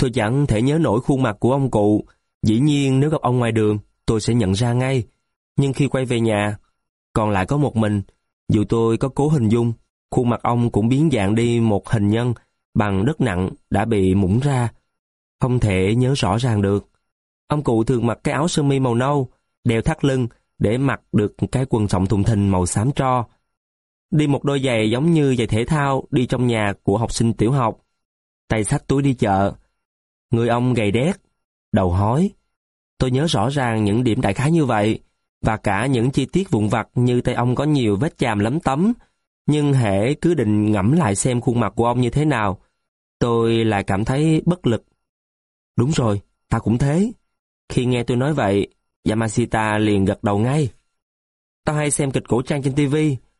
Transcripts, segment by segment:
Tôi chẳng thể nhớ nổi khuôn mặt của ông cụ. Dĩ nhiên nếu gặp ông ngoài đường, tôi sẽ nhận ra ngay. Nhưng khi quay về nhà, còn lại có một mình, dù tôi có cố hình dung, khuôn mặt ông cũng biến dạng đi một hình nhân bằng đất nặng đã bị mũng ra. Không thể nhớ rõ ràng được. Ông cụ thường mặc cái áo sơ mi màu nâu, đeo thắt lưng để mặc được cái quần sọng thùng thình màu xám tro. Đi một đôi giày giống như giày thể thao đi trong nhà của học sinh tiểu học. Tay sách túi đi chợ. Người ông gầy đét, đầu hói. Tôi nhớ rõ ràng những điểm đại khái như vậy, và cả những chi tiết vụn vặt như tay ông có nhiều vết chàm lấm tấm. Nhưng hệ cứ định ngẫm lại xem khuôn mặt của ông như thế nào, tôi lại cảm thấy bất lực. Đúng rồi, ta cũng thế. Khi nghe tôi nói vậy, Yamashita liền gật đầu ngay. Tao hay xem kịch cổ trang trên TV,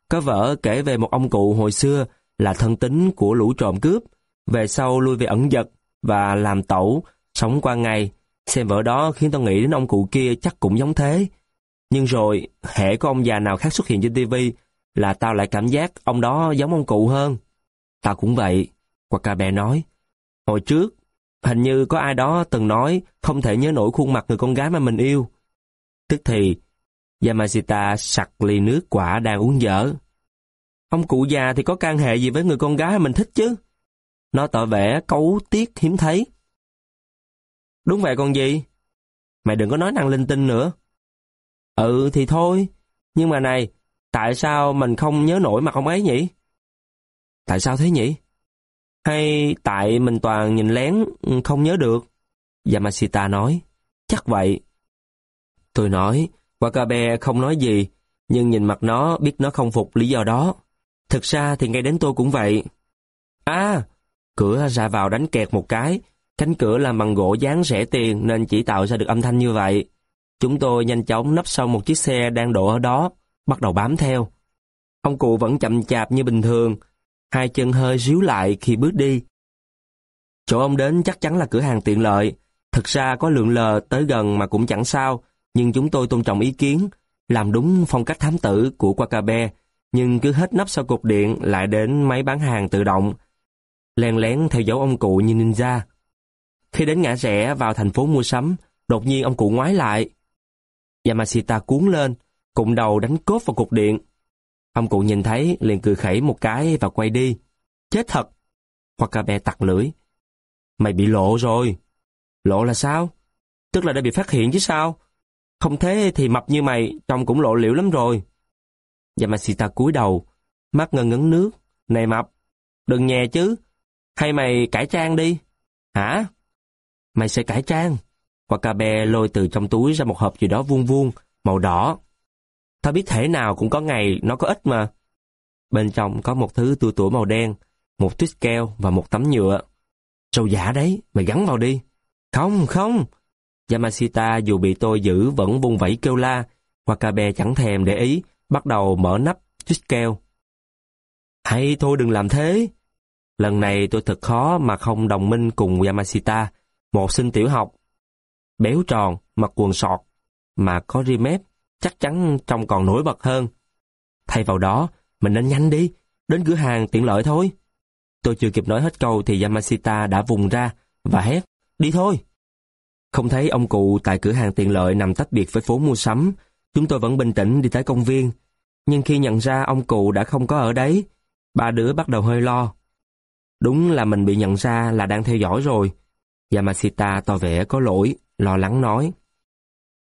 có vợ kể về một ông cụ hồi xưa là thân tính của lũ trộm cướp, về sau lui về ẩn dật và làm tẩu, sống qua ngày. Xem vợ đó khiến tao nghĩ đến ông cụ kia chắc cũng giống thế. Nhưng rồi, hệ có ông già nào khác xuất hiện trên tivi là tao lại cảm giác ông đó giống ông cụ hơn. Tao cũng vậy, Wakabe nói. Hồi trước, hình như có ai đó từng nói không thể nhớ nổi khuôn mặt người con gái mà mình yêu. Tức thì, Yamashita sặc ly nước quả đang uống dở. Ông cụ già thì có can hệ gì với người con gái mình thích chứ? Nó tỏ vẻ cấu tiết hiếm thấy. Đúng vậy còn gì? Mày đừng có nói năng linh tinh nữa. Ừ thì thôi, nhưng mà này, tại sao mình không nhớ nổi mặt ông ấy nhỉ? Tại sao thế nhỉ? Hay tại mình toàn nhìn lén không nhớ được? Yamashita nói, chắc vậy. Tôi nói, Wakabe không nói gì, nhưng nhìn mặt nó biết nó không phục lý do đó. Thực ra thì ngay đến tôi cũng vậy. À, cửa ra vào đánh kẹt một cái, cánh cửa làm bằng gỗ dán rẻ tiền nên chỉ tạo ra được âm thanh như vậy. Chúng tôi nhanh chóng nấp sau một chiếc xe đang đổ ở đó, bắt đầu bám theo. Ông cụ vẫn chậm chạp như bình thường, hai chân hơi ríu lại khi bước đi. Chỗ ông đến chắc chắn là cửa hàng tiện lợi. Thực ra có lượng lờ tới gần mà cũng chẳng sao, nhưng chúng tôi tôn trọng ý kiến, làm đúng phong cách thám tử của Wakabe, nhưng cứ hết nắp sau cục điện lại đến máy bán hàng tự động, len lén theo dấu ông cụ như ninja. Khi đến ngã rẽ vào thành phố mua sắm, đột nhiên ông cụ ngoái lại. Yamashita cuốn lên, cụm đầu đánh cốt vào cục điện. Ông cụ nhìn thấy liền cười khẩy một cái và quay đi. Chết thật! Wakabe tặc lưỡi. Mày bị lộ rồi. Lộ là sao? Tức là đã bị phát hiện chứ sao? Không thế thì mập như mày, trông cũng lộ liễu lắm rồi. Yamashita cúi đầu, mắt ngân ngấn nước. Này mập, đừng nhè chứ. Hay mày cải trang đi. Hả? Mày sẽ cải trang. Wakabe lôi từ trong túi ra một hộp gì đó vuông vuông, màu đỏ. Tao biết thể nào cũng có ngày nó có ít mà. Bên trong có một thứ tua tủa màu đen, một tuyết keo và một tấm nhựa. Sâu giả đấy, mày gắn vào đi. Không, không. Yamashita dù bị tôi giữ vẫn vung vẩy kêu la. Wakabe chẳng thèm để ý, bắt đầu mở nắp tuyết keo. Hay thôi đừng làm thế. Lần này tôi thật khó mà không đồng minh cùng Yamashita, một sinh tiểu học. Béo tròn, mặc quần sọt, mà có ri mép, chắc chắn trông còn nổi bật hơn. Thay vào đó, mình nên nhanh đi, đến cửa hàng tiện lợi thôi. Tôi chưa kịp nói hết câu thì Yamashita đã vùng ra và hét, đi thôi. Không thấy ông cụ tại cửa hàng tiện lợi nằm tách biệt với phố mua sắm, chúng tôi vẫn bình tĩnh đi tới công viên. Nhưng khi nhận ra ông cụ đã không có ở đấy, ba đứa bắt đầu hơi lo. Đúng là mình bị nhận ra là đang theo dõi rồi. Yamashita tỏ vẻ có lỗi, lo lắng nói.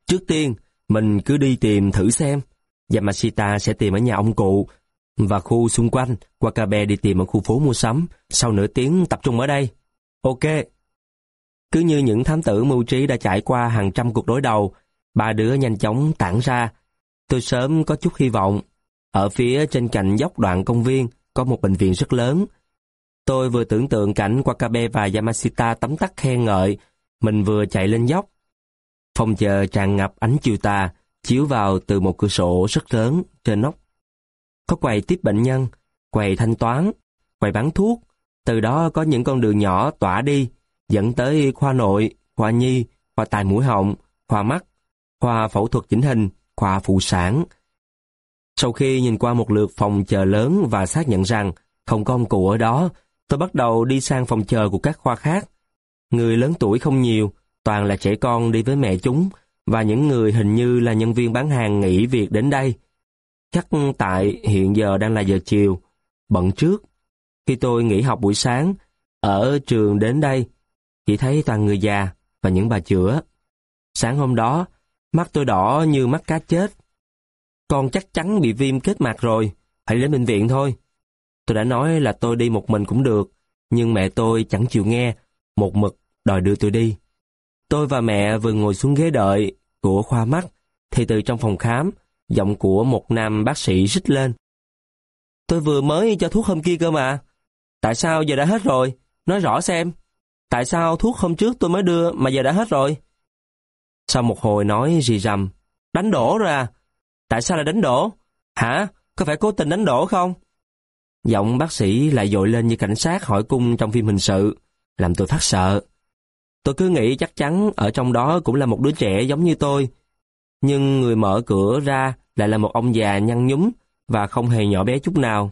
Trước tiên, mình cứ đi tìm thử xem. Yamashita sẽ tìm ở nhà ông cụ và khu xung quanh, Wakabe đi tìm ở khu phố mua sắm, sau nửa tiếng tập trung ở đây. Ok. Cứ như những thám tử mưu trí đã trải qua hàng trăm cuộc đối đầu, ba đứa nhanh chóng tản ra. Tôi sớm có chút hy vọng. Ở phía trên cạnh dốc đoạn công viên có một bệnh viện rất lớn. Tôi vừa tưởng tượng cảnh Wakabe và Yamashita tấm tắc khen ngợi, mình vừa chạy lên dốc. Phòng chờ tràn ngập ánh chiều tà, chiếu vào từ một cửa sổ rất lớn trên nóc. Có quầy tiếp bệnh nhân, quầy thanh toán, quầy bán thuốc, từ đó có những con đường nhỏ tỏa đi, dẫn tới khoa nội, khoa nhi, khoa tai mũi họng, khoa mắt, khoa phẫu thuật chỉnh hình, khoa phụ sản. Sau khi nhìn qua một lượt phòng chờ lớn và xác nhận rằng không có ông cụ ở đó, tôi bắt đầu đi sang phòng chờ của các khoa khác. Người lớn tuổi không nhiều, toàn là trẻ con đi với mẹ chúng, và những người hình như là nhân viên bán hàng nghỉ việc đến đây. Chắc tại hiện giờ đang là giờ chiều, bận trước. Khi tôi nghỉ học buổi sáng, ở trường đến đây, chỉ thấy toàn người già và những bà chữa. Sáng hôm đó, mắt tôi đỏ như mắt cá chết. Con chắc chắn bị viêm kết mạc rồi, phải đến bệnh viện thôi. Tôi đã nói là tôi đi một mình cũng được, nhưng mẹ tôi chẳng chịu nghe, một mực đòi đưa tôi đi. Tôi và mẹ vừa ngồi xuống ghế đợi của khoa mắt, thì từ trong phòng khám, giọng của một nam bác sĩ rít lên. Tôi vừa mới cho thuốc hôm kia cơ mà. Tại sao giờ đã hết rồi? Nói rõ xem. Tại sao thuốc hôm trước tôi mới đưa mà giờ đã hết rồi? Sau một hồi nói rì rầm. Đánh đổ rồi à? Tại sao lại đánh đổ? Hả? Có phải cố tình đánh đổ không? Giọng bác sĩ lại dội lên như cảnh sát hỏi cung trong phim hình sự, làm tôi phát sợ. Tôi cứ nghĩ chắc chắn ở trong đó cũng là một đứa trẻ giống như tôi. Nhưng người mở cửa ra lại là một ông già nhăn nhúm và không hề nhỏ bé chút nào.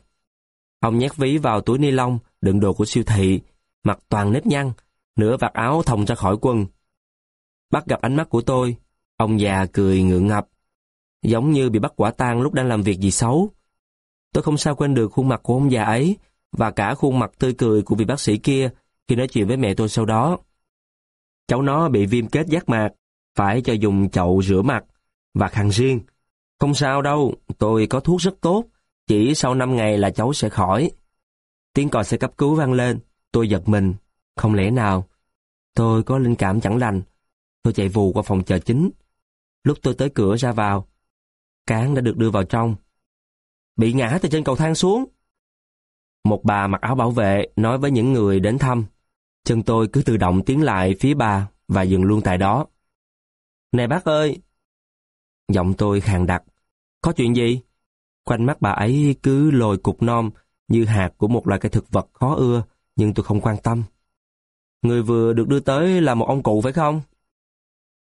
Ông nhét ví vào túi ni lông đựng đồ của siêu thị, mặt toàn nếp nhăn, nửa vạt áo thòng ra khỏi quần. Bắt gặp ánh mắt của tôi, ông già cười ngượng ngập, giống như bị bắt quả tang lúc đang làm việc gì xấu. Tôi không sao quên được khuôn mặt của ông già ấy và cả khuôn mặt tươi cười của vị bác sĩ kia khi nói chuyện với mẹ tôi sau đó. Cháu nó bị viêm kết giác mạc, phải cho dùng chậu rửa mặt và khăn riêng. Không sao đâu, tôi có thuốc rất tốt, chỉ sau 5 ngày là cháu sẽ khỏi. Tiếng còi xe cấp cứu vang lên, tôi giật mình, không lẽ nào. Tôi có linh cảm chẳng lành, tôi chạy vù qua phòng chờ chính. Lúc tôi tới cửa ra vào, cán đã được đưa vào trong. Bị ngã từ trên cầu thang xuống. Một bà mặc áo bảo vệ nói với những người đến thăm. Chân tôi cứ tự động tiến lại phía bà và dừng luôn tại đó. Này bác ơi! Giọng tôi khàn đặc. Có chuyện gì? Quanh mắt bà ấy cứ lồi cục non như hạt của một loại cây thực vật khó ưa, nhưng tôi không quan tâm. Người vừa được đưa tới là một ông cụ phải không?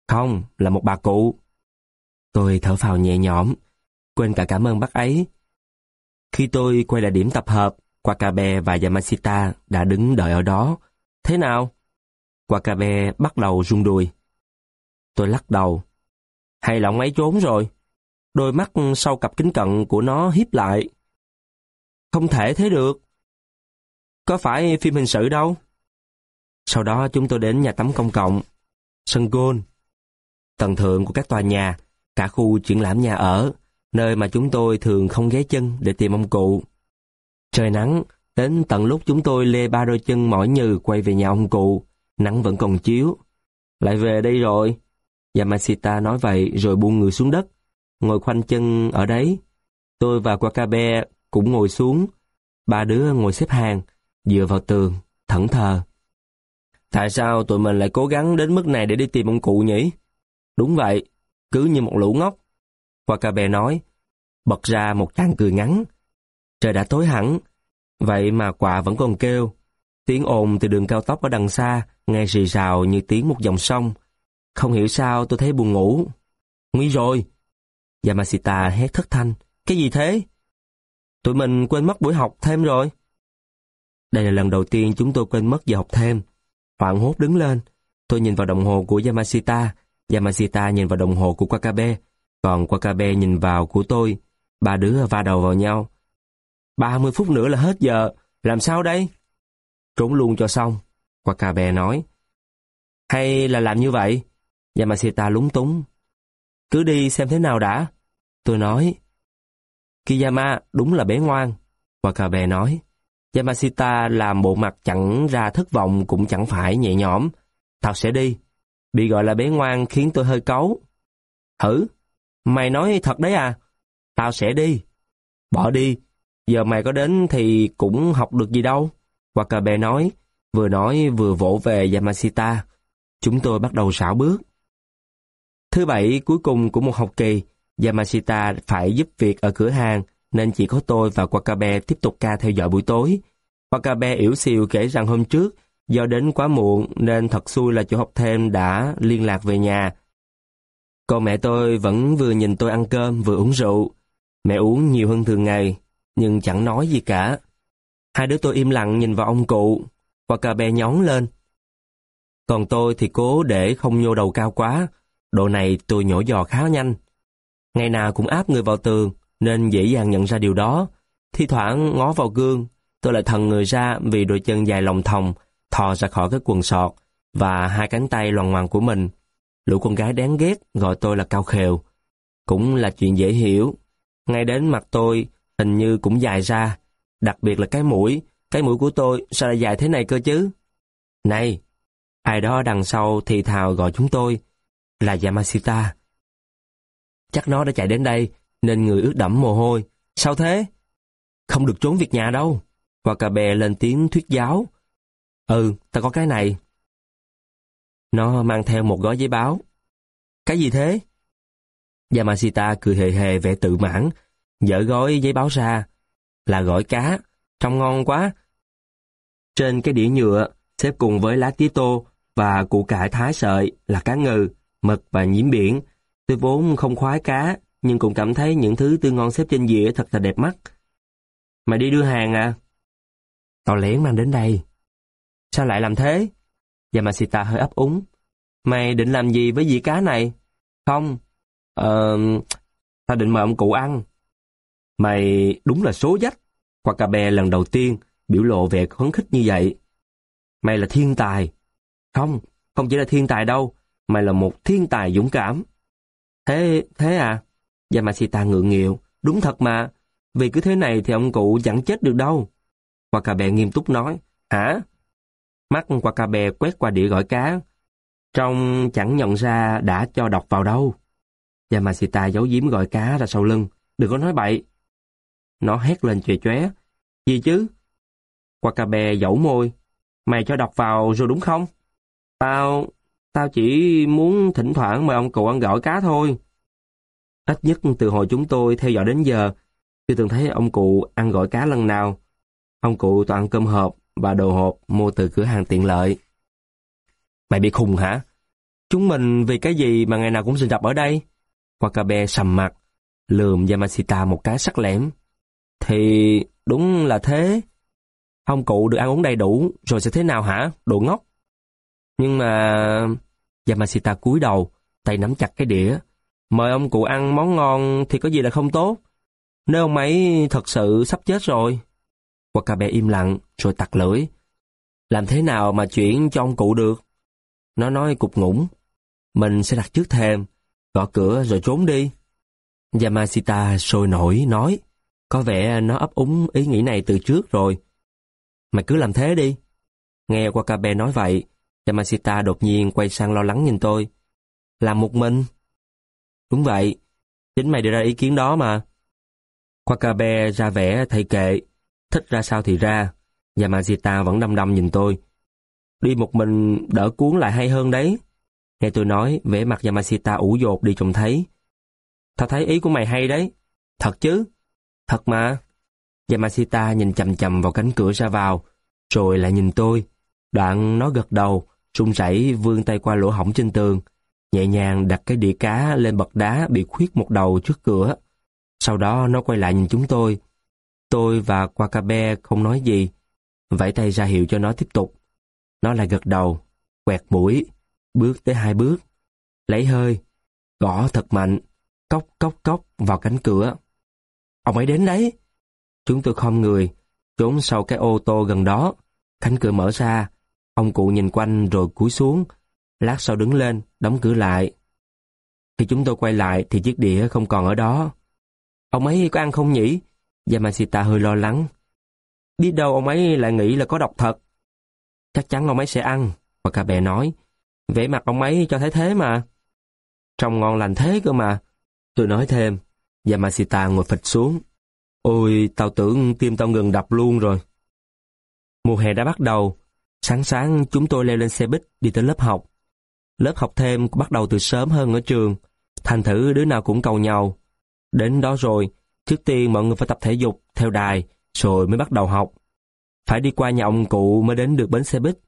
Không, là một bà cụ. Tôi thở phào nhẹ nhõm, quên cả cảm ơn bác ấy. Khi tôi quay lại điểm tập hợp, Wakabe và Yamashita đã đứng đợi ở đó. Thế nào? Wakabe bắt đầu rung đùi. Tôi lắc đầu. Hay là ông ấy trốn rồi? Đôi mắt sau cặp kính cận của nó hiếp lại. Không thể thế được. Có phải phim hình sự đâu. Sau đó chúng tôi đến nhà tắm công cộng, sân gôn, tầng thượng của các tòa nhà, cả khu triển lãm nhà ở, nơi mà chúng tôi thường không ghé chân để tìm ông cụ. Trời nắng, đến tận lúc chúng tôi lê ba đôi chân mỏi nhừ quay về nhà ông cụ, nắng vẫn còn chiếu. Lại về đây rồi. Yamashita nói vậy rồi buông người xuống đất, ngồi khoanh chân ở đấy. Tôi và Wakabe cũng ngồi xuống. Ba đứa ngồi xếp hàng, dựa vào tường, thẫn thờ. Tại sao tụi mình lại cố gắng đến mức này để đi tìm ông cụ nhỉ? Đúng vậy, cứ như một lũ ngốc. Wakabe nói, bật ra một tràng cười ngắn. Trời đã tối hẳn, vậy mà quạ vẫn còn kêu. Tiếng ồn từ đường cao tốc ở đằng xa, nghe rì rào như tiếng một dòng sông. Không hiểu sao tôi thấy buồn ngủ. Nguy rồi! Yamashita hét thất thanh. Cái gì thế? Tụi mình quên mất buổi học thêm rồi. Đây là lần đầu tiên chúng tôi quên mất giờ học thêm. Hoảng hốt đứng lên. Tôi nhìn vào đồng hồ của Yamashita. Yamashita nhìn vào đồng hồ của Wakabe. Còn Wakabe nhìn vào của tôi. Ba đứa va đầu vào nhau. 30 phút nữa là hết giờ. Làm sao đây? Trốn luôn cho xong. Wakabe nói. Hay là làm như vậy? Yamashita lúng túng. Cứ đi xem thế nào đã. Tôi nói. Kiyama đúng là bé ngoan. Wakabe nói. Yamashita làm bộ mặt chẳng ra thất vọng cũng chẳng phải nhẹ nhõm. Tao sẽ đi. Bị gọi là bé ngoan khiến tôi hơi cấu. Hử? Mày nói thật đấy à? Tao sẽ đi. Bỏ đi. Giờ mày có đến thì cũng học được gì đâu. Wakabe nói. Vừa nói vừa vỗ về Yamashita. Chúng tôi bắt đầu xảo bước. Thứ bảy cuối cùng của một học kỳ, Yamashita phải giúp việc ở cửa hàng, nên chỉ có tôi và Wakabe tiếp tục ca theo dõi buổi tối. Wakabe yếu xìu kể rằng hôm trước, do đến quá muộn nên thật xui là chỗ học thêm đã liên lạc về nhà. Còn mẹ tôi vẫn vừa nhìn tôi ăn cơm vừa uống rượu. Mẹ uống nhiều hơn thường ngày, nhưng chẳng nói gì cả. Hai đứa tôi im lặng nhìn vào ông cụ. và cà bè nhón lên. Còn tôi thì cố để không nhô đầu cao quá, độ này tôi nhổ giò khá nhanh. Ngày nào cũng áp người vào tường, nên dễ dàng nhận ra điều đó. Thi thoảng ngó vào gương, tôi lại thần người ra vì đôi chân dài lòng thòng, thò ra khỏi cái quần sọt và hai cánh tay loằng ngoằng của mình. Lũ con gái đáng ghét gọi tôi là cao khều. Cũng là chuyện dễ hiểu. Ngay đến mặt tôi hình như cũng dài ra, đặc biệt là cái mũi. Cái mũi của tôi sao lại dài thế này cơ chứ? Này, ai đó đằng sau thì thào gọi chúng tôi là Yamashita. Chắc nó đã chạy đến đây nên người ướt đẫm mồ hôi. Sao thế? Không được trốn việc nhà đâu. Wakabe lên tiếng thuyết giáo. Ừ, ta có cái này. Nó mang theo một gói giấy báo. Cái gì thế? Yamashita cười hề hề vẻ tự mãn, dở gói giấy báo ra. Là gỏi cá, trông ngon quá. Trên cái đĩa nhựa, xếp cùng với lá tía tô và củ cải thái sợi là cá ngừ, mực và nhiễm biển. Tôi vốn không khoái cá, nhưng cũng cảm thấy những thứ tươi ngon xếp trên dĩa thật là đẹp mắt. Mày đi đưa hàng à? Tao lén mang đến đây. Sao lại làm thế? Yamashita hơi ấp úng. Mày định làm gì với dĩa cá này? Không. Ờ... tao định mời ông cụ ăn. Mày đúng là số dách. bè lần đầu tiên biểu lộ vẻ khấn khích như vậy. Mày là thiên tài. Không, không chỉ là thiên tài đâu. Mày là một thiên tài dũng cảm. Thế, thế à? Yamashita ngượng nghịu. Đúng thật mà. Vì cứ thế này thì ông cụ chẳng chết được đâu. Quạ cà bè nghiêm túc nói. Hả? Mắt quạ cà bè quét qua đĩa gỏi cá. Trong chẳng nhận ra đã cho đọc vào đâu. Yamashita giấu giếm gọi cá ra sau lưng. Đừng có nói bậy. Nó hét lên chè chóe. Gì chứ? Wakabe dẫu môi. Mày cho đọc vào rồi đúng không? Tao... Tao chỉ muốn thỉnh thoảng mời ông cụ ăn gỏi cá thôi. Ít nhất từ hồi chúng tôi theo dõi đến giờ, chưa từng thấy ông cụ ăn gỏi cá lần nào. Ông cụ toàn ăn cơm hộp và đồ hộp mua từ cửa hàng tiện lợi. Mày bị khùng hả? Chúng mình vì cái gì mà ngày nào cũng sinh tập ở đây? Wakabe sầm mặt, lườm Yamashita một cái sắc lẻm. Thì đúng là thế. Ông cụ được ăn uống đầy đủ, rồi sẽ thế nào hả? Đồ ngốc. Nhưng mà... Yamashita cúi đầu, tay nắm chặt cái đĩa. Mời ông cụ ăn món ngon thì có gì là không tốt. Nếu ông ấy thật sự sắp chết rồi. Wakabe im lặng, rồi tặc lưỡi. Làm thế nào mà chuyển cho ông cụ được? Nó nói cục ngủng. Mình sẽ đặt trước thềm, gõ cửa rồi trốn đi. Yamashita sôi nổi, nói. Có vẻ nó ấp úng ý nghĩ này từ trước rồi. Mày cứ làm thế đi. Nghe Wakabe nói vậy, Yamashita đột nhiên quay sang lo lắng nhìn tôi. Làm một mình? Đúng vậy, chính mày đưa ra ý kiến đó mà. Wakabe ra vẻ thầy kệ, thích ra sao thì ra. Yamashita vẫn đăm đăm nhìn tôi. Đi một mình đỡ cuốn lại hay hơn đấy. Nghe tôi nói, vẻ mặt Yamashita ủ dột đi trông thấy. Tao thấy ý của mày hay đấy. Thật chứ? Thật mà. Yamashita nhìn chầm chầm vào cánh cửa ra vào, rồi lại nhìn tôi. Đoạn nó gật đầu, run rẩy vươn tay qua lỗ hổng trên tường, nhẹ nhàng đặt cái đĩa cá lên bậc đá bị khuyết một đầu trước cửa. Sau đó nó quay lại nhìn chúng tôi. Tôi và Wakabe không nói gì, vẫy tay ra hiệu cho nó tiếp tục. Nó lại gật đầu, quẹt mũi, bước tới hai bước, lấy hơi, gõ thật mạnh, cốc cốc cốc vào cánh cửa. Ông ấy đến đấy. Chúng tôi không người, trốn sau cái ô tô gần đó. Cánh cửa mở ra, ông cụ nhìn quanh rồi cúi xuống, lát sau đứng lên, đóng cửa lại. Khi chúng tôi quay lại thì chiếc đĩa không còn ở đó. Ông ấy có ăn không nhỉ? Yamashita hơi lo lắng. Biết đâu ông ấy lại nghĩ là có độc thật. Chắc chắn ông ấy sẽ ăn, Wakabe nói. Vẻ mặt ông ấy cho thấy thế mà. Trông ngon lành thế cơ mà. Tôi nói thêm, Yamashita ngồi phịch xuống. Ôi, tao tưởng tim tao ngừng đập luôn rồi. Mùa hè đã bắt đầu. Sáng sáng chúng tôi leo lên xe buýt đi tới lớp học. Lớp học thêm bắt đầu từ sớm hơn ở trường. Thành thử đứa nào cũng cầu nhau. Đến đó rồi, trước tiên mọi người phải tập thể dục theo đài, rồi mới bắt đầu học. Phải đi qua nhà ông cụ mới đến được bến xe buýt.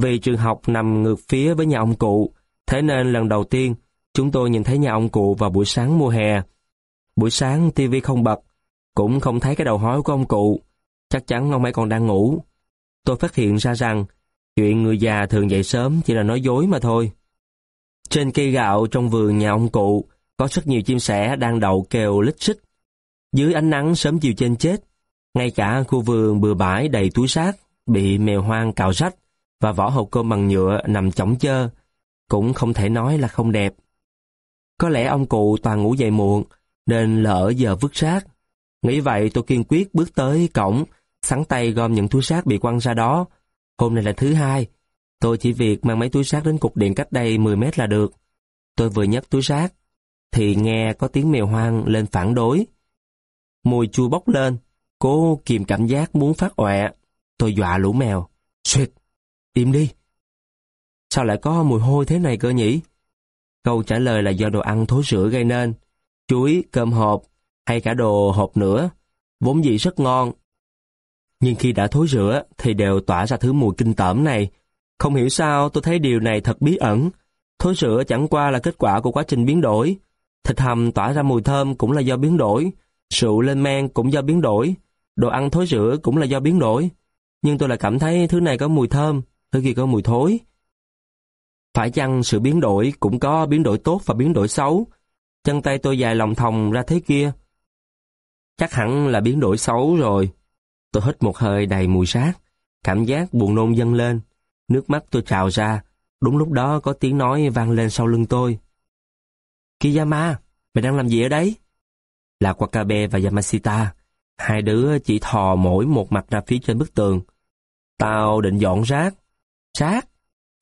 Vì trường học nằm ngược phía với nhà ông cụ, thế nên lần đầu tiên chúng tôi nhìn thấy nhà ông cụ vào buổi sáng mùa hè. Buổi sáng tivi không bật, cũng không thấy cái đầu hói của ông cụ. Chắc chắn ông ấy còn đang ngủ. Tôi phát hiện ra rằng Chuyện người già thường dậy sớm chỉ là nói dối mà thôi. Trên cây gạo trong vườn nhà ông cụ, có rất nhiều chim sẻ đang đậu kêu lít xích. Dưới ánh nắng sớm chiều trên chết, ngay cả khu vườn bừa bãi đầy túi xác, bị mèo hoang cào rách và vỏ hộp cơm bằng nhựa nằm chỏng chơ, cũng không thể nói là không đẹp. Có lẽ ông cụ toàn ngủ dậy muộn, nên lỡ giờ vứt rác. Nghĩ vậy tôi kiên quyết bước tới cổng, sắn tay gom những túi rác bị quăng ra đó. Hôm nay là thứ hai, tôi chỉ việc mang mấy túi rác đến cục điện cách đây 10 mét là được. Tôi vừa nhấc túi rác, thì nghe có tiếng mèo hoang lên phản đối. Mùi chua bốc lên, cố kìm cảm giác muốn phát ọe. Tôi dọa lũ mèo. Xuyệt, im đi. Sao lại có mùi hôi thế này cơ nhỉ? Câu trả lời là do đồ ăn thối rữa gây nên. Chuối, cơm hộp hay cả đồ hộp nữa, vốn dĩ rất ngon. Nhưng khi đã thối rữa thì đều tỏa ra thứ mùi kinh tởm này. Không hiểu sao tôi thấy điều này thật bí ẩn. Thối rữa chẳng qua là kết quả của quá trình biến đổi. Thịt hầm tỏa ra mùi thơm cũng là do biến đổi. Rượu lên men cũng do biến đổi. Đồ ăn thối rữa cũng là do biến đổi. Nhưng tôi lại cảm thấy thứ này có mùi thơm, thứ kia có mùi thối. Phải chăng sự biến đổi cũng có biến đổi tốt và biến đổi xấu? Chân tay tôi dài lòng thòng ra thế kia. Chắc hẳn là biến đổi xấu rồi. Tôi hít một hơi đầy mùi sát. Cảm giác buồn nôn dâng lên. Nước mắt tôi trào ra. Đúng lúc đó có tiếng nói vang lên sau lưng tôi. Kiyama, mày đang làm gì ở đấy? Là Wakabe và Yamashita. Hai đứa chỉ thò mỗi một mặt ra phía trên bức tường. Tao định dọn rác sát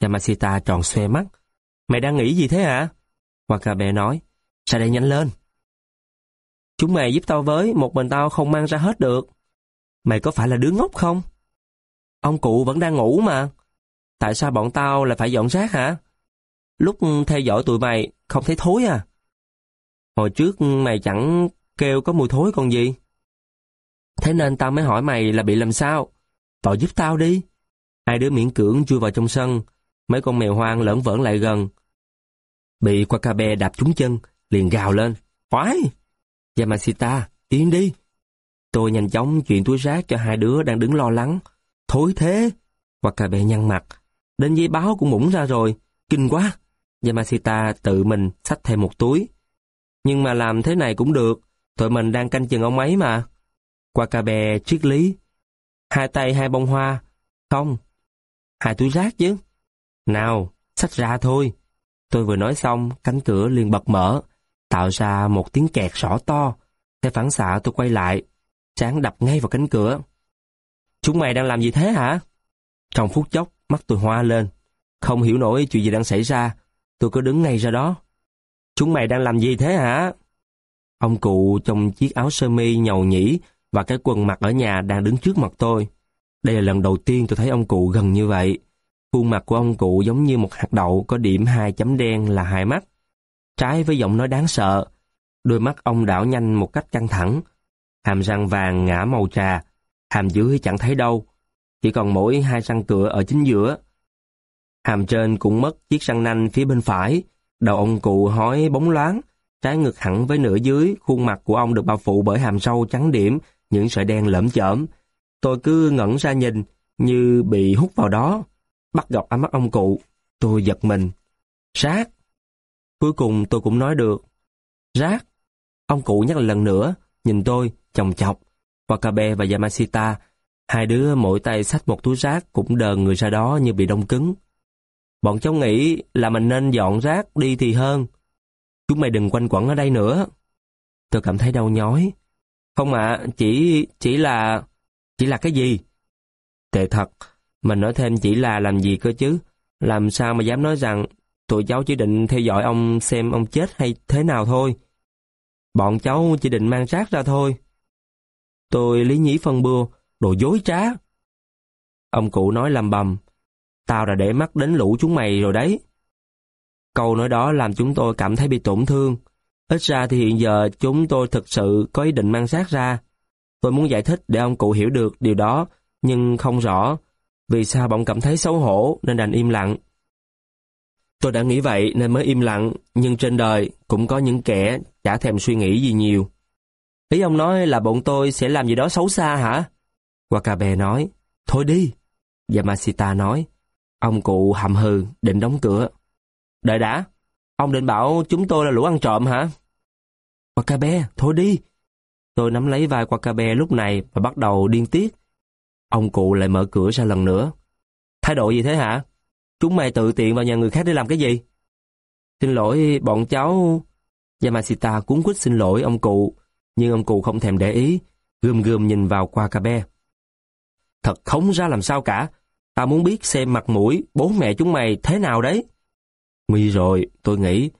Yamashita tròn xoe mắt. Mày đang nghĩ gì thế hả? Wakabe nói. Sao đây nhanh lên? Chúng mày giúp tao với, một mình tao không mang ra hết được. Mày có phải là đứa ngốc không? Ông cụ vẫn đang ngủ mà. Tại sao bọn tao lại phải dọn rác hả? Lúc theo dõi tụi mày, không thấy thối à? Hồi trước mày chẳng kêu có mùi thối còn gì. Thế nên tao mới hỏi mày là bị làm sao? Tội giúp tao đi. Hai đứa miễn cưỡng chui vào trong sân. Mấy con mèo hoang lẫn vẫn lại gần. Bị Wakabe đạp trúng chân, liền gào lên. Khoái! Yamashita, yên đi! Tôi nhanh chóng chuyển túi rác cho hai đứa đang đứng lo lắng. Thối thế! Wakabe nhăn mặt. Đến giấy báo cũng mũng ra rồi. Kinh quá! Yamashita tự mình xách thêm một túi. Nhưng mà làm thế này cũng được. Tụi mình đang canh chừng ông ấy mà. Wakabe triết lý. Hai tay hai bông hoa. Không. Hai túi rác chứ. Nào, xách ra thôi. Tôi vừa nói xong, cánh cửa liền bật mở, tạo ra một tiếng kẹt rõ to. Theo phản xạ tôi quay lại, tráng đập ngay vào cánh cửa. Chúng mày đang làm gì thế hả? Trong phút chốc, mắt tôi hoa lên. Không hiểu nổi chuyện gì đang xảy ra, tôi cứ đứng ngay ra đó. Chúng mày đang làm gì thế hả? Ông cụ trong chiếc áo sơ mi nhầu nhĩ và cái quần mặc ở nhà đang đứng trước mặt tôi. Đây là lần đầu tiên tôi thấy ông cụ gần như vậy. Khuôn mặt của ông cụ giống như một hạt đậu có điểm hai chấm đen là hai mắt. Trái với giọng nói đáng sợ, đôi mắt ông đảo nhanh một cách căng thẳng. Hàm răng vàng ngã màu trà, hàm dưới chẳng thấy đâu, chỉ còn mỗi hai răng cửa ở chính giữa. Hàm trên cũng mất chiếc răng nanh phía bên phải, đầu ông cụ hói bóng loáng, trái ngược hẳn với nửa dưới, khuôn mặt của ông được bao phủ bởi hàm sâu trắng điểm, những sợi đen lởm chởm. Tôi cứ ngẩn ra nhìn, như bị hút vào đó. Bắt gặp ánh mắt ông cụ, tôi giật mình. Rác! Cuối cùng tôi cũng nói được. Rác! Ông cụ nhắc lần nữa, nhìn tôi, chồng chọc. Wakabe và Yamashita, hai đứa mỗi tay xách một túi rác cũng đờn người ra đó như bị đông cứng. Bọn cháu nghĩ là mình nên dọn rác đi thì hơn. Chúng mày đừng quanh quẩn ở đây nữa. Tôi cảm thấy đau nhói. Không ạ, chỉ, chỉ là... Chỉ là cái gì? Tệ thật, mình nói thêm chỉ là làm gì cơ chứ? Làm sao mà dám nói rằng tụi cháu chỉ định theo dõi ông xem ông chết hay thế nào thôi. Bọn cháu chỉ định mang rác ra thôi. Tôi lý nhí phân bưa, đồ dối trá. Ông cụ nói làm bầm, tao đã để mắt đến lũ chúng mày rồi đấy. Câu nói đó làm chúng tôi cảm thấy bị tổn thương. Ít ra thì hiện giờ chúng tôi thực sự có ý định mang rác ra. Tôi muốn giải thích để ông cụ hiểu được điều đó, nhưng không rõ vì sao bỗng cảm thấy xấu hổ nên đành im lặng. Tôi đã nghĩ vậy nên mới im lặng, nhưng trên đời cũng có những kẻ chả thèm suy nghĩ gì nhiều. Ý ông nói là bọn tôi sẽ làm gì đó xấu xa hả? Wakabe nói, thôi đi. Yamashita nói, Ông cụ hầm hừ, định đóng cửa. Đợi đã, ông định bảo chúng tôi là lũ ăn trộm hả? Wakabe, thôi đi. Tôi nắm lấy vai Wakabe lúc này và bắt đầu điên tiết. Ông cụ lại mở cửa ra lần nữa. Thái độ gì thế hả? Chúng mày tự tiện vào nhà người khác để làm cái gì? Xin lỗi, bọn cháu... Yamashita cuốn quýt xin lỗi ông cụ, nhưng ông cụ không thèm để ý, gườm gườm nhìn vào Wakabe. Thật không ra làm sao cả, ta muốn biết xem mặt mũi bố mẹ chúng mày thế nào đấy. Nguy rồi, tôi nghĩ,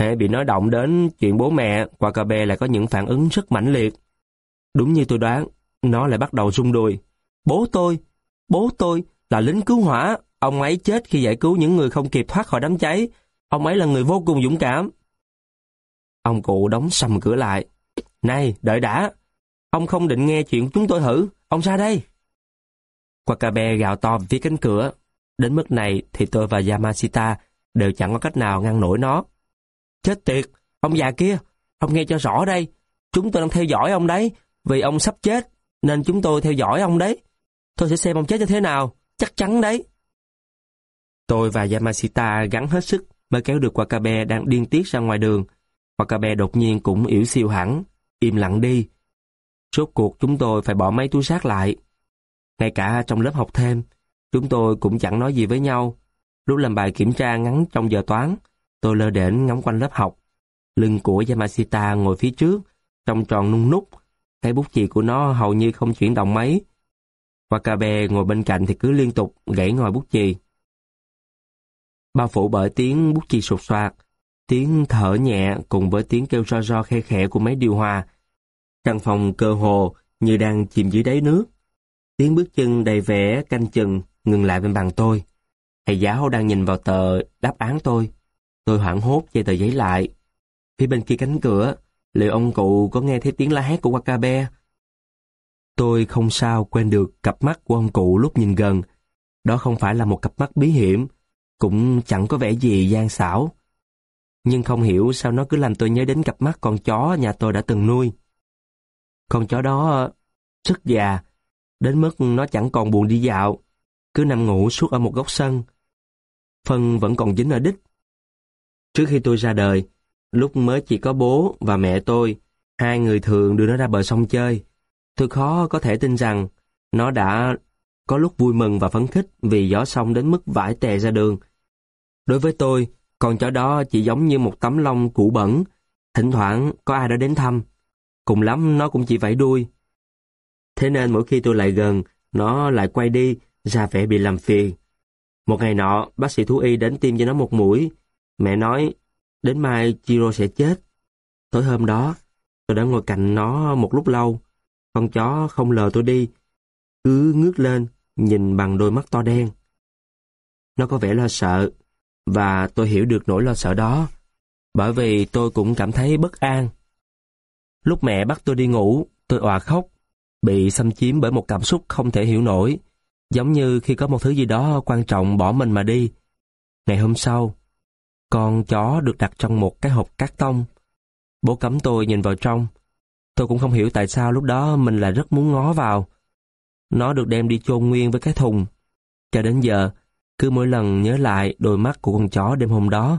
hệ bị nói động đến chuyện bố mẹ, Wakabe lại có những phản ứng rất mãnh liệt. Đúng như tôi đoán, nó lại bắt đầu rung đùi. Bố tôi, bố tôi là lính cứu hỏa, ông ấy chết khi giải cứu những người không kịp thoát khỏi đám cháy. Ông ấy là người vô cùng dũng cảm. Ông cụ đóng sầm cửa lại. Này, đợi đã. Ông không định nghe chuyện chúng tôi thử. Ông ra đây. Wakabe gào to phía cánh cửa. Đến mức này thì tôi và Yamashita đều chẳng có cách nào ngăn nổi nó. Chết tiệt, ông già kia, ông nghe cho rõ đây. Chúng tôi đang theo dõi ông đấy, vì ông sắp chết, nên chúng tôi theo dõi ông đấy. Tôi sẽ xem ông chết như thế nào, chắc chắn đấy. Tôi và Yamashita gắn hết sức mới kéo được Wakabe đang điên tiết ra ngoài đường. Wakabe đột nhiên cũng yếu siêu hẳn, im lặng đi. Rốt cuộc chúng tôi phải bỏ mấy túi sát lại. Ngay cả trong lớp học thêm, chúng tôi cũng chẳng nói gì với nhau. Lúc làm bài kiểm tra ngắn trong giờ toán, tôi lơ đễnh ngắm quanh lớp học. Lưng của Yamashita ngồi phía trước, trong tròn nung nút. Cái bút chì của nó hầu như không chuyển động mấy. Wakabe ngồi bên cạnh thì cứ liên tục gãy ngòi bút chì. Bao phủ bởi tiếng bút chì sụt soạt, tiếng thở nhẹ cùng với tiếng kêu ro ro khe khẽ của máy điều hòa. Căn phòng cơ hồ như đang chìm dưới đáy nước. Tiếng bước chân đầy vẻ canh chừng ngừng lại bên bàn tôi. Thầy giáo đang nhìn vào tờ đáp án tôi. Tôi hoảng hốt dây tờ giấy lại. Phía bên kia cánh cửa, liệu ông cụ có nghe thấy tiếng la hét của Wakabe? Tôi không sao quên được cặp mắt của ông cụ lúc nhìn gần. Đó không phải là một cặp mắt bí hiểm, cũng chẳng có vẻ gì gian xảo. Nhưng không hiểu sao nó cứ làm tôi nhớ đến cặp mắt con chó nhà tôi đã từng nuôi. Con chó đó rất già, đến mức nó chẳng còn buồn đi dạo, cứ nằm ngủ suốt ở một góc sân. Phân vẫn còn dính ở đích. Trước khi tôi ra đời, lúc mới chỉ có bố và mẹ tôi, hai người thường đưa nó ra bờ sông chơi. Tôi khó có thể tin rằng nó đã có lúc vui mừng và phấn khích vì gió sông đến mức vải tè ra đường. Đối với tôi, con chó đó chỉ giống như một tấm lông cũ bẩn, thỉnh thoảng có ai đó đến thăm. Cùng lắm nó cũng chỉ vẫy đuôi. Thế nên mỗi khi tôi lại gần, nó lại quay đi, ra vẻ bị làm phiền. Một ngày nọ, bác sĩ thú y đến tiêm cho nó một mũi. Mẹ nói, đến mai Chiro sẽ chết. Tối hôm đó, tôi đã ngồi cạnh nó một lúc lâu. Con chó không lờ tôi đi, cứ ngước lên, nhìn bằng đôi mắt to đen. Nó có vẻ lo sợ, và tôi hiểu được nỗi lo sợ đó, bởi vì tôi cũng cảm thấy bất an. Lúc mẹ bắt tôi đi ngủ, tôi òa khóc, bị xâm chiếm bởi một cảm xúc không thể hiểu nổi, giống như khi có một thứ gì đó quan trọng bỏ mình mà đi. Ngày hôm sau, con chó được đặt trong một cái hộp cát tông. Bố cấm tôi nhìn vào trong. Tôi cũng không hiểu tại sao lúc đó mình lại rất muốn ngó vào. Nó được đem đi chôn nguyên với cái thùng. Cho đến giờ, cứ mỗi lần nhớ lại đôi mắt của con chó đêm hôm đó,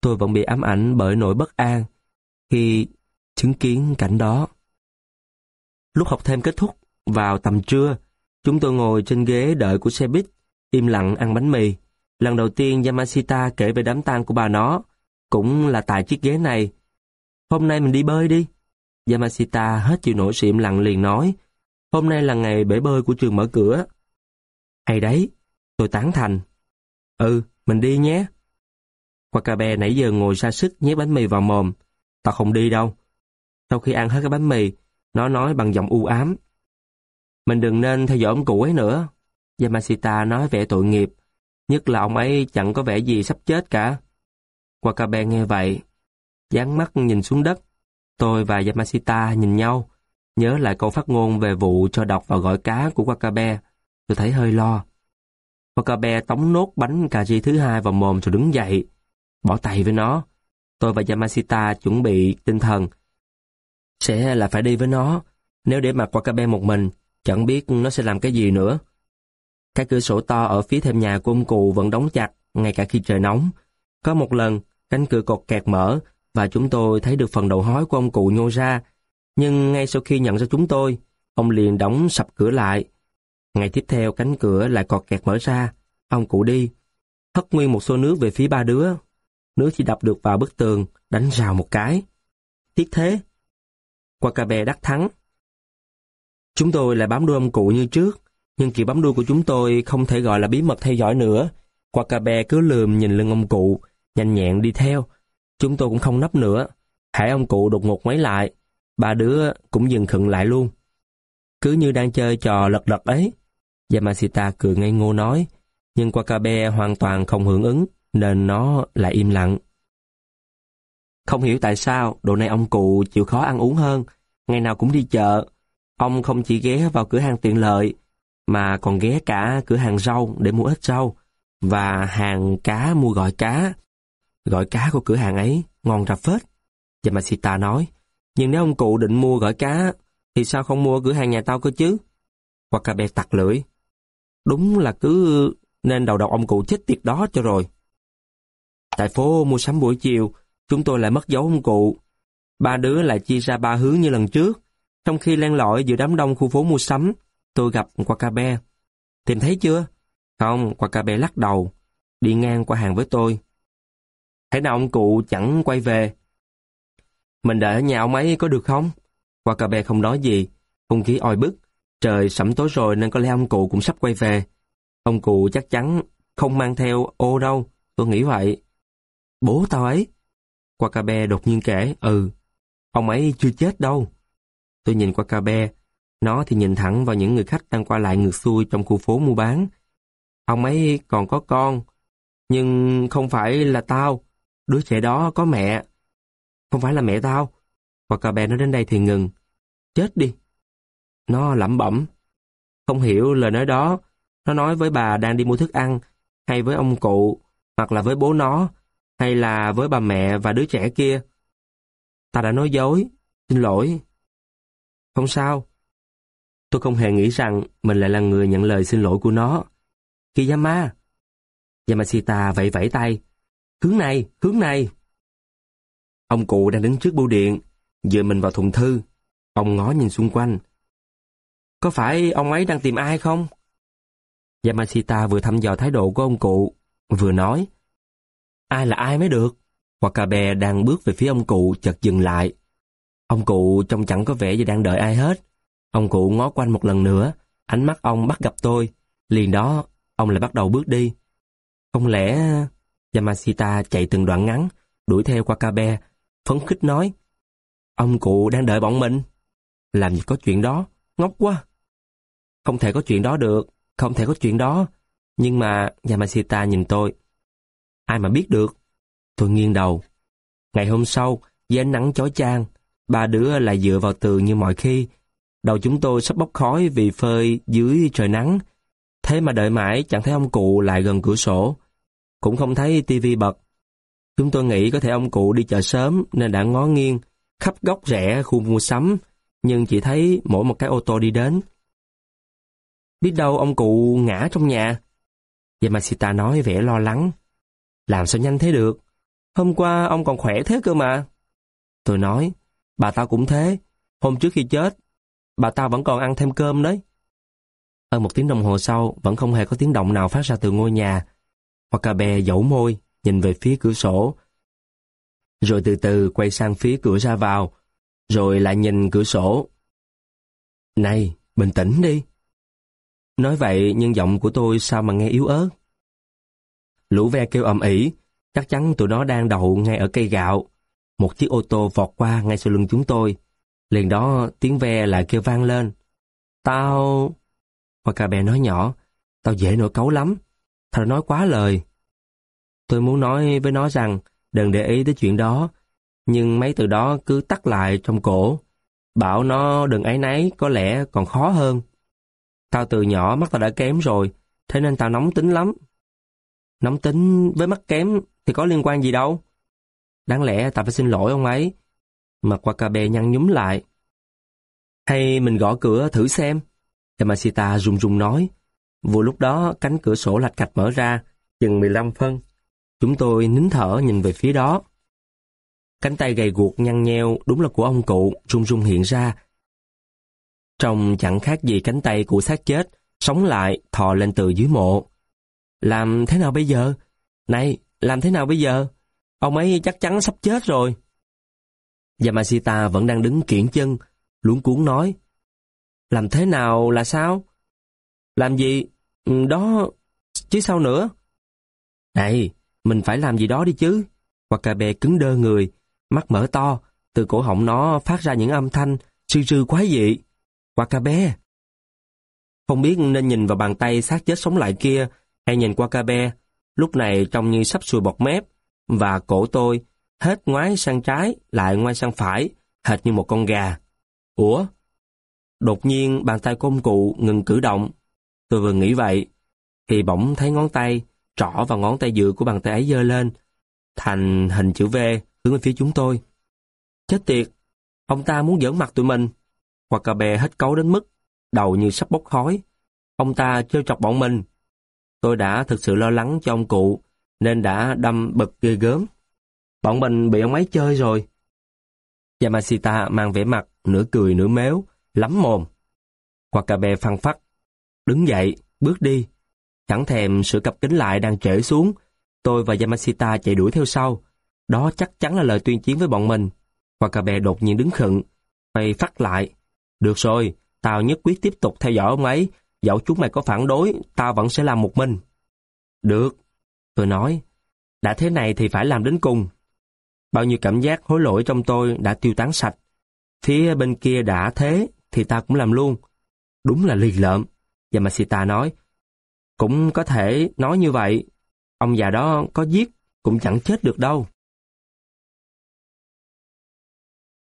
tôi vẫn bị ám ảnh bởi nỗi bất an khi chứng kiến cảnh đó. Lúc học thêm kết thúc, vào tầm trưa, chúng tôi ngồi trên ghế đợi của xe buýt, im lặng ăn bánh mì. Lần đầu tiên Yamashita kể về đám tang của bà nó, cũng là tại chiếc ghế này. Hôm nay mình đi bơi đi. Yamashita hết chịu nổi sự im lặng liền nói, hôm nay là ngày bể bơi của trường mở cửa. Hay đấy, tôi tán thành. Ừ, mình đi nhé. Wakabe nãy giờ ngồi ra sức nhét bánh mì vào mồm. Tao không đi đâu. Sau khi ăn hết cái bánh mì, nó nói bằng giọng u ám. Mình đừng nên theo dõi ông cụ ấy nữa. Yamashita nói vẻ tội nghiệp. Nhất là ông ấy chẳng có vẻ gì sắp chết cả. Wakabe nghe vậy. dán mắt nhìn xuống đất. Tôi và Yamashita nhìn nhau. Nhớ lại câu phát ngôn về vụ cho đọc và gọi cá của Wakabe. Tôi thấy hơi lo. Wakabe tống nốt bánh cà ri thứ hai vào mồm rồi đứng dậy. Bỏ tay với nó. Tôi và Yamashita chuẩn bị tinh thần. Sẽ là phải đi với nó. Nếu để mặc Wakabe một mình, chẳng biết nó sẽ làm cái gì nữa. Các cửa sổ to ở phía thêm nhà của ông cụ vẫn đóng chặt, ngay cả khi trời nóng. Có một lần, cánh cửa cột kẹt mở, và chúng tôi thấy được phần đầu hói của ông cụ nhô ra. Nhưng ngay sau khi nhận ra chúng tôi, ông liền đóng sập cửa lại. Ngày tiếp theo, cánh cửa lại cọt kẹt mở ra. Ông cụ đi, hất nguyên một xô nước về phía ba đứa. Nước chỉ đập được vào bức tường, đánh rào một cái. Tiếc thế. Qua cà bè đắc thắng. Chúng tôi lại bám đuôi ông cụ như trước, nhưng kiểu bám đuôi của chúng tôi không thể gọi là bí mật theo dõi nữa. Wakabe cứ lườm nhìn lưng ông cụ, nhanh nhẹn đi theo. Chúng tôi cũng không nấp nữa. Hãy ông cụ đột ngột ngoáy lại, ba đứa cũng dừng khựng lại luôn. Cứ như đang chơi trò lật đật ấy. Yamashita cười ngây ngô nói, nhưng Wakabe hoàn toàn không hưởng ứng, nên nó lại im lặng. Không hiểu tại sao, độ này ông cụ chịu khó ăn uống hơn, ngày nào cũng đi chợ. Ông không chỉ ghé vào cửa hàng tiện lợi, mà còn ghé cả cửa hàng rau để mua ít rau, và hàng cá mua gọi cá. Gọi cá của cửa hàng ấy ngon ra phết. Yamashita nói, nhưng nếu ông cụ định mua gỏi cá, thì sao không mua cửa hàng nhà tao cơ chứ? Wakabe tặc lưỡi. Đúng là cứ nên đầu độc ông cụ chết tiệt đó cho rồi. Tại phố mua sắm buổi chiều, chúng tôi lại mất dấu ông cụ. Ba đứa lại chia ra ba hướng như lần trước. Trong khi len lỏi giữa đám đông khu phố mua sắm, tôi gặp Wakabe. Tìm thấy chưa? Không, Wakabe lắc đầu, đi ngang qua hàng với tôi. Thế nào ông cụ chẳng quay về? Mình đợi ở nhà ông ấy có được không? Wakabe không nói gì, không khí oi bức. Trời sẩm tối rồi nên có lẽ ông cụ cũng sắp quay về. Ông cụ chắc chắn không mang theo ô đâu, tôi nghĩ vậy. Bố tao ấy. Wakabe đột nhiên kể, ừ, ông ấy chưa chết đâu. Tôi nhìn Wakabe, nó thì nhìn thẳng vào những người khách đang qua lại ngược xuôi trong khu phố mua bán. Ông ấy còn có con, nhưng không phải là tao, đứa trẻ đó có mẹ. Không phải là mẹ tao. Và cà bè nó đến đây thì ngừng. Chết đi. Nó lẩm bẩm. Không hiểu lời nói đó, nó nói với bà đang đi mua thức ăn, hay với ông cụ, hoặc là với bố nó, hay là với bà mẹ và đứa trẻ kia. Ta đã nói dối, xin lỗi. Không sao. Tôi không hề nghĩ rằng mình lại là người nhận lời xin lỗi của nó. Kiyama. Yamashita vẫy vẫy tay. Hướng này, hướng này. Ông cụ đang đứng trước bưu điện, dựa mình vào thùng thư. Ông ngó nhìn xung quanh. Có phải ông ấy đang tìm ai không? Yamashita vừa thăm dò thái độ của ông cụ, vừa nói. Ai là ai mới được? Wakabe đang bước về phía ông cụ chợt dừng lại. Ông cụ trông chẳng có vẻ như đang đợi ai hết. Ông cụ ngó quanh một lần nữa, ánh mắt ông bắt gặp tôi. Liền đó, ông lại bắt đầu bước đi. Không lẽ... Yamashita chạy từng đoạn ngắn, đuổi theo qua Kabe, phấn khích nói. Ông cụ đang đợi bọn mình. Làm gì có chuyện đó, ngốc quá. Không thể có chuyện đó được, không thể có chuyện đó. Nhưng mà Yamashita nhìn tôi. Ai mà biết được. Tôi nghiêng đầu. Ngày hôm sau, dưới ánh nắng chói chang, ba đứa lại dựa vào tường như mọi khi. Đầu chúng tôi sắp bốc khói vì phơi dưới trời nắng. Thế mà đợi mãi chẳng thấy ông cụ lại gần cửa sổ. Cũng không thấy tivi bật. Chúng tôi nghĩ có thể ông cụ đi chợ sớm nên đã ngó nghiêng, khắp góc rẽ khu mua sắm, nhưng chỉ thấy mỗi một cái ô tô đi đến. Biết đâu ông cụ ngã trong nhà. Yamashita nói vẻ lo lắng. Làm sao nhanh thế được? Hôm qua ông còn khỏe thế cơ mà. Tôi nói, bà tao cũng thế. Hôm trước khi chết, bà ta vẫn còn ăn thêm cơm đấy. Hơn một tiếng đồng hồ sau, vẫn không hề có tiếng động nào phát ra từ ngôi nhà. Wakabe dẫu môi, nhìn về phía cửa sổ. Rồi từ từ quay sang phía cửa ra vào, rồi lại nhìn cửa sổ. Này, bình tĩnh đi. Nói vậy nhưng giọng của tôi sao mà nghe yếu ớt. Lũ ve kêu ầm ĩ, chắc chắn tụi nó đang đậu ngay ở cây gạo. Một chiếc ô tô vọt qua ngay sau lưng chúng tôi. Liền đó tiếng ve lại kêu vang lên. Tao... Wakabe nói nhỏ, tao dễ nổi cấu lắm. thằng nói quá lời. Tôi muốn nói với nó rằng đừng để ý tới chuyện đó, nhưng mấy từ đó cứ tắt lại trong cổ. Bảo nó đừng ấy nấy có lẽ còn khó hơn. Tao từ nhỏ mắt tao đã kém rồi, thế nên tao nóng tính lắm. Nóng tính với mắt kém thì có liên quan gì đâu. Đáng lẽ tao phải xin lỗi ông ấy. Mặt Wakabe nhăn nhúm lại. Hay mình gõ cửa thử xem. Yamashita run run nói. Vừa lúc đó cánh cửa sổ lạch cạch mở ra, chừng 15 phân. Chúng tôi nín thở nhìn về phía đó. Cánh tay gầy guộc nhăn nheo đúng là của ông cụ, rung rung hiện ra. Trông chẳng khác gì cánh tay của xác chết, sống lại, thò lên từ dưới mộ. Làm thế nào bây giờ? Này, làm thế nào bây giờ? Ông ấy chắc chắn sắp chết rồi. Yamashita vẫn đang đứng kiển chân, luống cuốn nói. Làm thế nào là sao? Làm gì? Ừ, đó... chứ sao nữa? Này, mình phải làm gì đó đi chứ. Wakabe cứng đơ người, mắt mở to, từ cổ họng nó phát ra những âm thanh sư sư quái dị. Wakabe! Không biết nên nhìn vào bàn tay xác chết sống lại kia hay nhìn Wakabe, lúc này trông như sắp sùi bọt mép, và cổ tôi hết ngoái sang trái lại ngoái sang phải, hệt như một con gà. Ủa? Đột nhiên bàn tay công cụ ngừng cử động. Tôi vừa nghĩ vậy, thì bỗng thấy ngón tay, trỏ và ngón tay giữa của bàn tay ấy dơ lên, thành hình chữ V hướng về phía chúng tôi. Chết tiệt, ông ta muốn giỡn mặt tụi mình. Hoặc cà bè hết cấu đến mức, đầu như sắp bốc khói. Ông ta trêu chọc bọn mình. Tôi đã thực sự lo lắng cho ông cụ, nên đã đâm bực ghê gớm. Bọn mình bị ông ấy chơi rồi. Yamashita mang vẻ mặt, nửa cười nửa méo, lắm mồm. Wakabe phăng phắc, đứng dậy, bước đi. Chẳng thèm sửa cặp kính lại đang trễ xuống. Tôi và Yamashita chạy đuổi theo sau. Đó chắc chắn là lời tuyên chiến với bọn mình. Wakabe đột nhiên đứng khựng, quay phát lại. Được rồi, tao nhất quyết tiếp tục theo dõi ông ấy. Dẫu chúng mày có phản đối, tao vẫn sẽ làm một mình. Được, tôi nói. Đã thế này thì phải làm đến cùng. Bao nhiêu cảm giác hối lỗi trong tôi đã tiêu tán sạch. Phía bên kia đã thế, thì ta cũng làm luôn. Đúng là lì lợm. Yamashita nói. Cũng có thể nói như vậy. Ông già đó có giết, cũng chẳng chết được đâu.